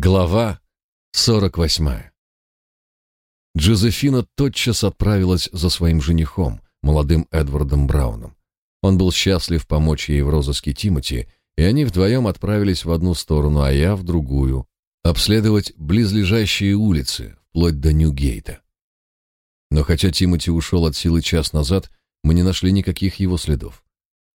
Глава 48. Джозефина тотчас отправилась за своим женихом, молодым Эдвардом Брауном. Он был счастлив помочь ей в розыске Тимоти, и они вдвоем отправились в одну сторону, а я в другую, обследовать близлежащие улицы, вплоть до Ньюгейта. Но хотя Тимоти ушел от силы час назад, мы не нашли никаких его следов.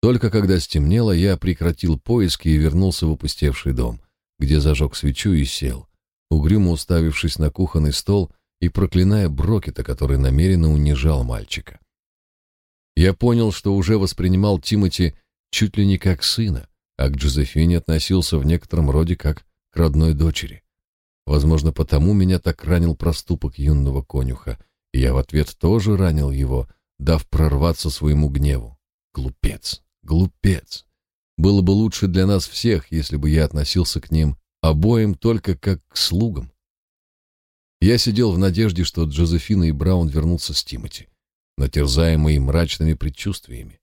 Только когда стемнело, я прекратил поиски и вернулся в опустевший дом — где зажег свечу и сел, угрюмо уставившись на кухонный стол и проклиная Брокета, который намеренно унижал мальчика. Я понял, что уже воспринимал Тимоти чуть ли не как сына, а к Джозефине относился в некотором роде как к родной дочери. Возможно, потому меня так ранил проступок юного конюха, и я в ответ тоже ранил его, дав прорваться своему гневу. Глупец, глупец. Было бы лучше для нас всех, если бы я относился к ним обоим только как к слугам. Я сидел в надежде, что Джозефина и Браун вернутся с Тимоти, натерзаемые мрачными предчувствиями.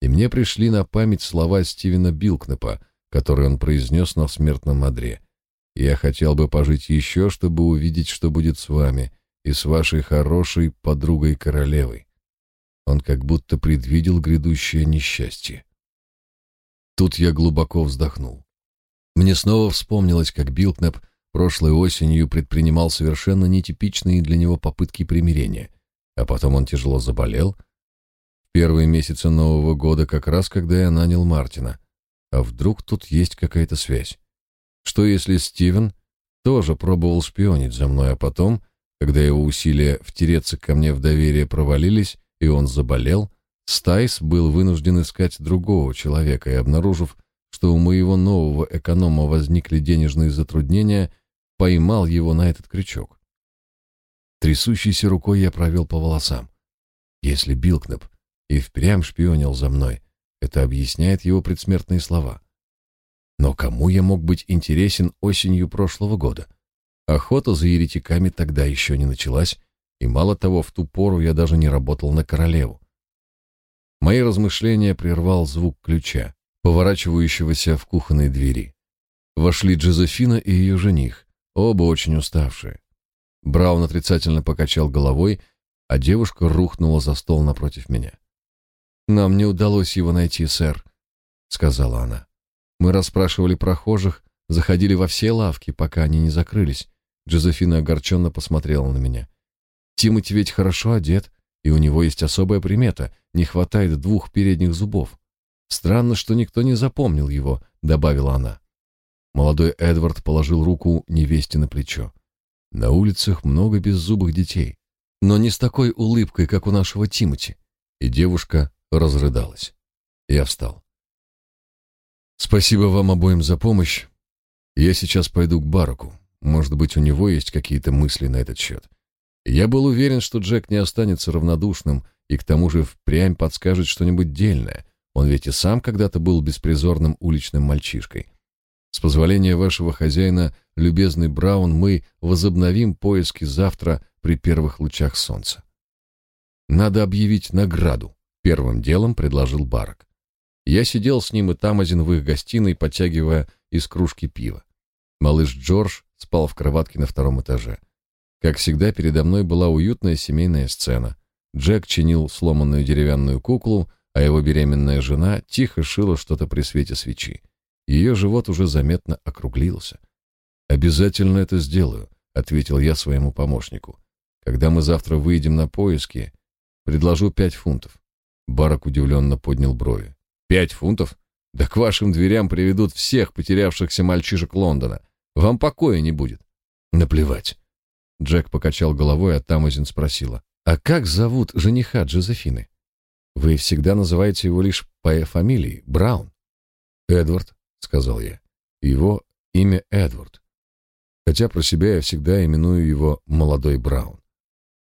И мне пришли на память слова Стивена Билкнепа, которые он произнес на смертном одре. «Я хотел бы пожить еще, чтобы увидеть, что будет с вами и с вашей хорошей подругой-королевой». Он как будто предвидел грядущее несчастье. Тут я глубоко вздохнул. Мне снова вспомнилось, как Билкнеп прошлой осенью предпринимал совершенно нетипичные для него попытки примирения, а потом он тяжело заболел. Первые месяцы Нового года, как раз когда я нанял Мартина. А вдруг тут есть какая-то связь? Что если Стивен тоже пробовал шпионить за мной, а потом, когда его усилия втереться ко мне в доверие провалились, и он заболел, Стайс был вынужден искать другого человека и, обнаружив, что у моего нового эконома возникли денежные затруднения, поймал его на этот крючок. Трясущейся рукой я провел по волосам. Если Билкнеп и впрямь шпионил за мной, это объясняет его предсмертные слова. Но кому я мог быть интересен осенью прошлого года? Охота за еретиками тогда еще не началась, и мало того, в ту пору я даже не работал на королеву. Мои размышления прервал звук ключа, поворачивающегося в кухонной двери. Вошли Джозефина и ее жених, оба очень уставшие. Браун отрицательно покачал головой, а девушка рухнула за стол напротив меня. «Нам не удалось его найти, сэр», — сказала она. «Мы расспрашивали прохожих, заходили во все лавки, пока они не закрылись». Джозефина огорченно посмотрела на меня. «Тимоти ведь хорошо одет, и у него есть особая примета — не хватает двух передних зубов. Странно, что никто не запомнил его, добавила она. Молодой Эдвард положил руку невесте на плечо. На улицах много беззубых детей, но не с такой улыбкой, как у нашего Тимати. И девушка разрыдалась. Я встал. Спасибо вам обоим за помощь. Я сейчас пойду к Бараку. Может быть, у него есть какие-то мысли на этот счет. Я был уверен, что Джек не останется равнодушным и к тому же впрямь подскажет что-нибудь дельное. Он ведь и сам когда-то был беспризорным уличным мальчишкой. С позволения вашего хозяина, любезный Браун, мы возобновим поиски завтра при первых лучах солнца. Надо объявить награду, первым делом предложил Барак. Я сидел с ним и Тамазин в их гостиной, подтягивая из кружки пива. Малыш Джордж спал в кроватке на втором этаже. Как всегда, передо мной была уютная семейная сцена. Джек чинил сломанную деревянную куклу, а его беременная жена тихо шила что-то при свете свечи. Ее живот уже заметно округлился. «Обязательно это сделаю», — ответил я своему помощнику. «Когда мы завтра выйдем на поиски, предложу пять фунтов». Барак удивленно поднял брови. «Пять фунтов? Да к вашим дверям приведут всех потерявшихся мальчишек Лондона. Вам покоя не будет». «Наплевать». Джек покачал головой, а Тамазин спросила. А как зовут жениха Джозефины? Вы всегда называете его лишь по фамилии Браун. Эдвард, сказал я. Его имя Эдвард. Хотя про себя я всегда именую его молодой Браун.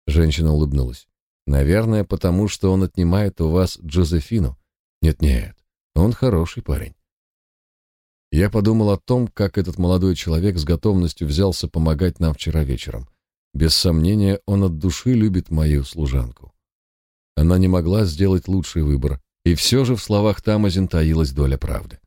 Женщина улыбнулась. Наверное, потому что он отнимает у вас Джозефину. Нет-нет, он хороший парень. Я подумал о том, как этот молодой человек с готовностью взялся помогать нам вчера вечером. Без сомнения, он от души любит мою служанку. Она не могла сделать лучший выбор, и все же в словах Тамазин таилась доля правды.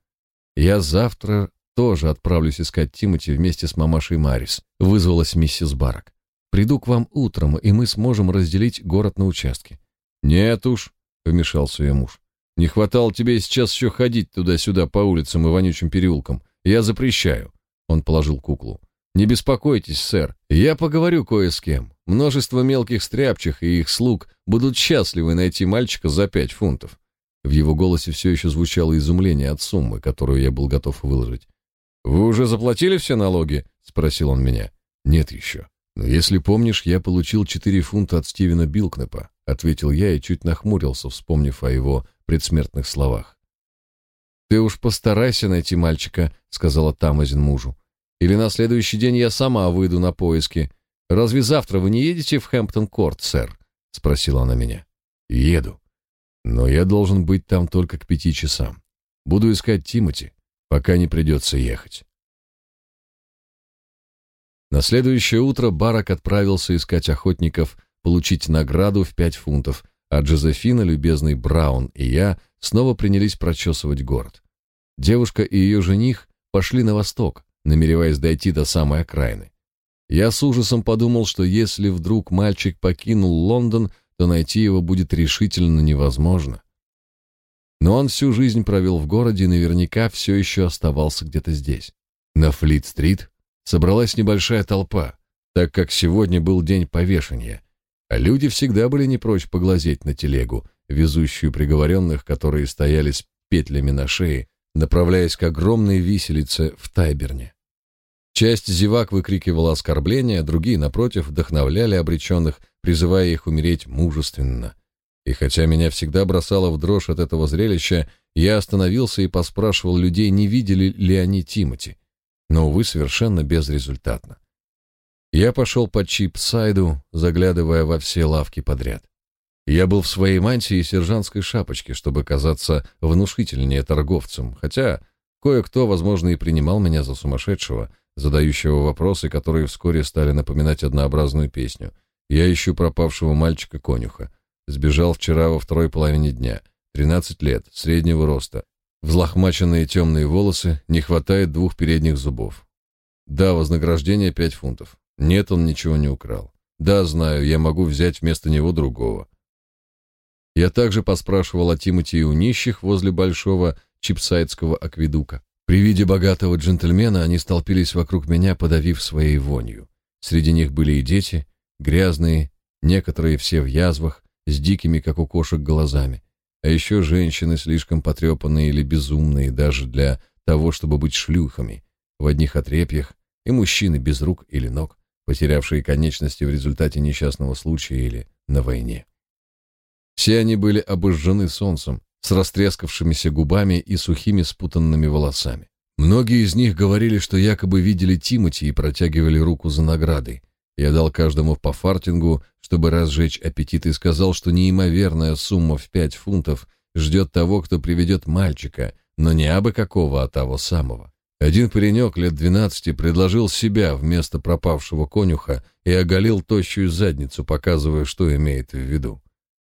Я завтра тоже отправлюсь искать Тимоти вместе с мамашей Марис», — вызвалась миссис Барак. «Приду к вам утром, и мы сможем разделить город на участки». «Нет уж», — вмешался ее муж. «Не хватало тебе сейчас еще ходить туда-сюда по улицам и вонючим переулкам. Я запрещаю». Он положил куклу. «Не беспокойтесь, сэр. Я поговорю кое с кем. Множество мелких стряпчих и их слуг будут счастливы найти мальчика за пять фунтов». В его голосе все еще звучало изумление от суммы, которую я был готов выложить. «Вы уже заплатили все налоги?» — спросил он меня. «Нет еще. Но если помнишь, я получил четыре фунта от Стивена Билкнепа», — ответил я и чуть нахмурился, вспомнив о его предсмертных словах. «Ты уж постарайся найти мальчика», — сказала Тамазин мужу. «Или на следующий день я сама выйду на поиски. Разве завтра вы не едете в Хэмптон-Корт, сэр?» — спросила она меня. «Еду. Но я должен быть там только к пяти часам. Буду искать Тимоти пока не придется ехать. На следующее утро Барак отправился искать охотников, получить награду в пять фунтов, а Джозефина, любезный Браун и я снова принялись прочесывать город. Девушка и ее жених пошли на восток, намереваясь дойти до самой окраины. Я с ужасом подумал, что если вдруг мальчик покинул Лондон, то найти его будет решительно невозможно. Но он всю жизнь провел в городе и наверняка все еще оставался где-то здесь. На Флит-стрит собралась небольшая толпа, так как сегодня был день повешения, а люди всегда были не прочь поглазеть на телегу, везущую приговоренных, которые стояли с петлями на шее, направляясь к огромной виселице в Тайберне. Часть зевак выкрикивала оскорбления, другие, напротив, вдохновляли обреченных, призывая их умереть мужественно – и хотя меня всегда бросало в дрожь от этого зрелища, я остановился и поспрашивал людей, не видели ли они Тимати. Но, увы, совершенно безрезультатно. Я пошел по Чипсайду, заглядывая во все лавки подряд. Я был в своей мантии и сержантской шапочке, чтобы казаться внушительнее торговцем, хотя кое-кто, возможно, и принимал меня за сумасшедшего, задающего вопросы, которые вскоре стали напоминать однообразную песню. Я ищу пропавшего мальчика-конюха. Сбежал вчера во второй половине дня. 13 лет, среднего роста. Взлохмаченные темные волосы, не хватает двух передних зубов. Да, вознаграждение 5 фунтов. Нет, он ничего не украл. Да, знаю, я могу взять вместо него другого. Я также поспрашивал о Тимоти и у нищих возле большого чипсайдского акведука. При виде богатого джентльмена они столпились вокруг меня, подавив своей вонью. Среди них были и дети, грязные, некоторые все в язвах, с дикими, как у кошек, глазами. А еще женщины, слишком потрепанные или безумные даже для того, чтобы быть шлюхами, в одних отрепьях, и мужчины без рук или ног, потерявшие конечности в результате несчастного случая или на войне. Все они были обожжены солнцем, с растрескавшимися губами и сухими спутанными волосами. Многие из них говорили, что якобы видели Тимати и протягивали руку за наградой, я дал каждому по фартингу, чтобы разжечь аппетит, и сказал, что неимоверная сумма в пять фунтов ждет того, кто приведет мальчика, но не абы какого, а того самого. Один паренек лет двенадцати предложил себя вместо пропавшего конюха и оголил тощую задницу, показывая, что имеет в виду.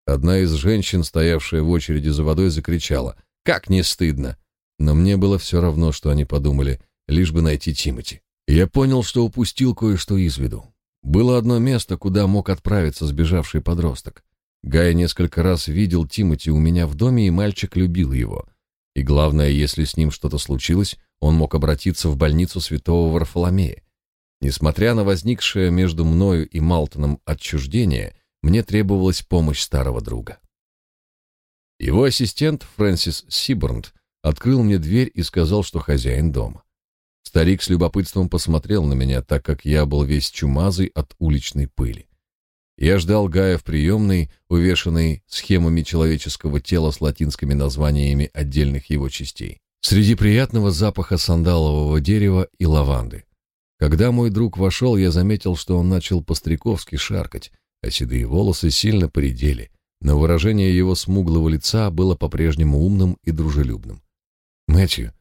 Одна из женщин, стоявшая в очереди за водой, закричала «Как не стыдно!» Но мне было все равно, что они подумали, лишь бы найти Тимати. Я понял, что упустил кое-что из виду. Было одно место, куда мог отправиться сбежавший подросток. Гай несколько раз видел Тимати у меня в доме, и мальчик любил его. И главное, если с ним что-то случилось, он мог обратиться в больницу святого Варфоломея. Несмотря на возникшее между мною и Малтоном отчуждение, мне требовалась помощь старого друга. Его ассистент Фрэнсис Сиборнд открыл мне дверь и сказал, что хозяин дома. Старик с любопытством посмотрел на меня, так как я был весь чумазый от уличной пыли. Я ждал Гая в приемной, увешанной схемами человеческого тела с латинскими названиями отдельных его частей, среди приятного запаха сандалового дерева и лаванды. Когда мой друг вошел, я заметил, что он начал по-стариковски шаркать, а седые волосы сильно поредели, но выражение его смуглого лица было по-прежнему умным и дружелюбным. «Мэтью,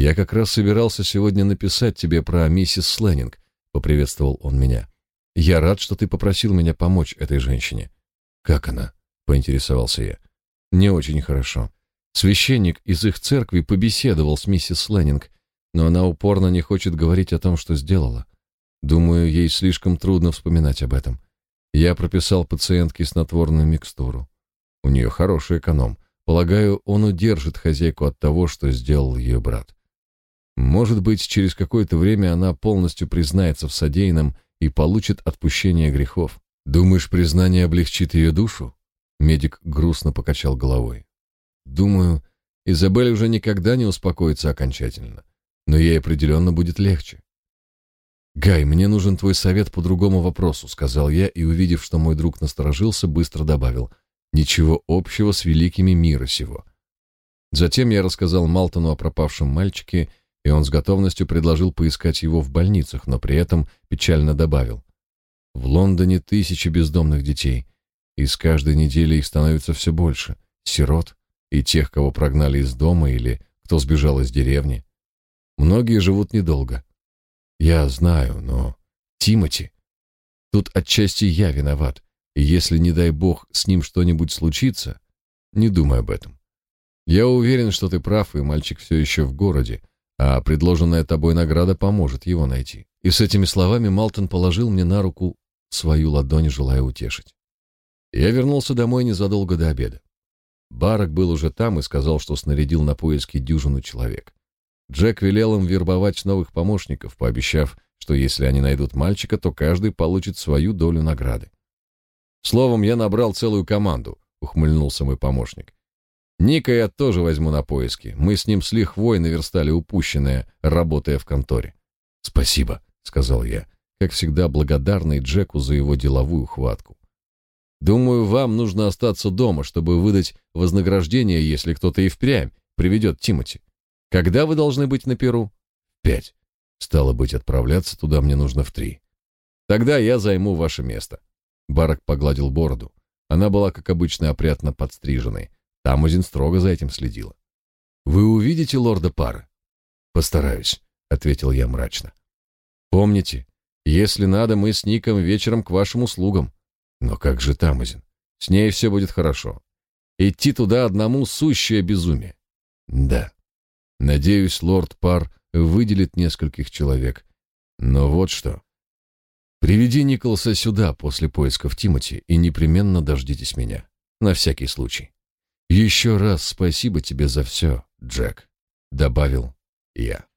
«Я как раз собирался сегодня написать тебе про миссис Сленнинг», — поприветствовал он меня. «Я рад, что ты попросил меня помочь этой женщине». «Как она?» — поинтересовался я. «Не очень хорошо. Священник из их церкви побеседовал с миссис Сленнинг. но она упорно не хочет говорить о том, что сделала. Думаю, ей слишком трудно вспоминать об этом. Я прописал пациентке снотворную микстуру. У нее хороший эконом. Полагаю, он удержит хозяйку от того, что сделал ее брат. Может быть, через какое-то время она полностью признается в содеянном и получит отпущение грехов. Думаешь, признание облегчит ее душу? Медик грустно покачал головой. Думаю, Изабель уже никогда не успокоится окончательно, но ей определенно будет легче. «Гай, мне нужен твой совет по другому вопросу», — сказал я, и, увидев, что мой друг насторожился, быстро добавил. «Ничего общего с великими мира сего». Затем я рассказал Малтону о пропавшем мальчике, и он с готовностью предложил поискать его в больницах, но при этом печально добавил. «В Лондоне тысячи бездомных детей, и с каждой недели их становится все больше, сирот и тех, кого прогнали из дома или кто сбежал из деревни. Многие живут недолго». Я знаю, но... Тимати... Тут отчасти я виноват, и если, не дай бог, с ним что-нибудь случится, не думай об этом. Я уверен, что ты прав, и мальчик все еще в городе, а предложенная тобой награда поможет его найти. И с этими словами Малтон положил мне на руку свою ладонь, желая утешить. Я вернулся домой незадолго до обеда. Барак был уже там и сказал, что снарядил на поиски дюжину человек. Джек велел им вербовать новых помощников, пообещав, что если они найдут мальчика, то каждый получит свою долю награды. Словом, я набрал целую команду, ухмыльнулся мой помощник. Ника я тоже возьму на поиски. Мы с ним с лихвой наверстали упущенное, работая в конторе. Спасибо, сказал я, как всегда благодарный Джеку за его деловую хватку. Думаю, вам нужно остаться дома, чтобы выдать вознаграждение, если кто-то и впрямь приведет Тимати. Когда вы должны быть на Перу? Пять. Стало быть, отправляться туда мне нужно в три. Тогда я займу ваше место. Барак погладил бороду. Она была, как обычно, опрятно подстриженной. Тамузин строго за этим следила. Вы увидите лорда Пара? Постараюсь, ответил я мрачно. Помните, если надо, мы с Ником вечером к вашим услугам. Но как же Тамузин? С ней все будет хорошо. Идти туда одному сущее безумие. Да. Надеюсь, лорд Пар выделит нескольких человек. Но вот что. Приведи Николаса сюда после поисков Тимати и непременно дождитесь меня. На всякий случай. Еще раз спасибо тебе за все, Джек, добавил я.